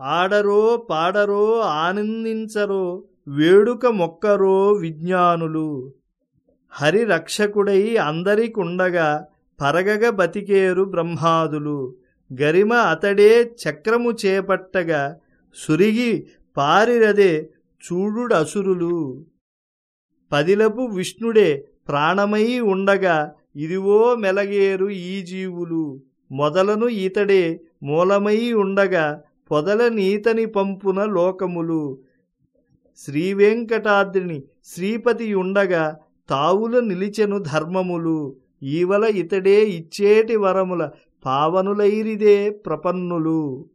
ఆడరో పాడరో ఆనందించరో వేడుక మొక్కరో విజ్ఞానులు. హరి రక్షకుడై అందరికుండగా పరగగ బతికేరు బ్రహ్మాదులు. గరిమ అతడే చక్రము చేపట్టగా సురిగి పారిరదే చూడుడసురులు. పదిలపు విష్ణుడే ప్రాణమై ఉండగా ఇదివో మెలగేరు ఈ జీవులు. మొదలను ఈతడే మూలమై ఉండగా పొదల నీతని పంపున లోకములు. శ్రీవేంకటాద్రిని శ్రీపతి ఉండగా తావుల నిలిచెను ధర్మములు. ఈవల ఇతడే ఇచ్చేటి వరముల పావనులైరిదే ప్రపన్నులు.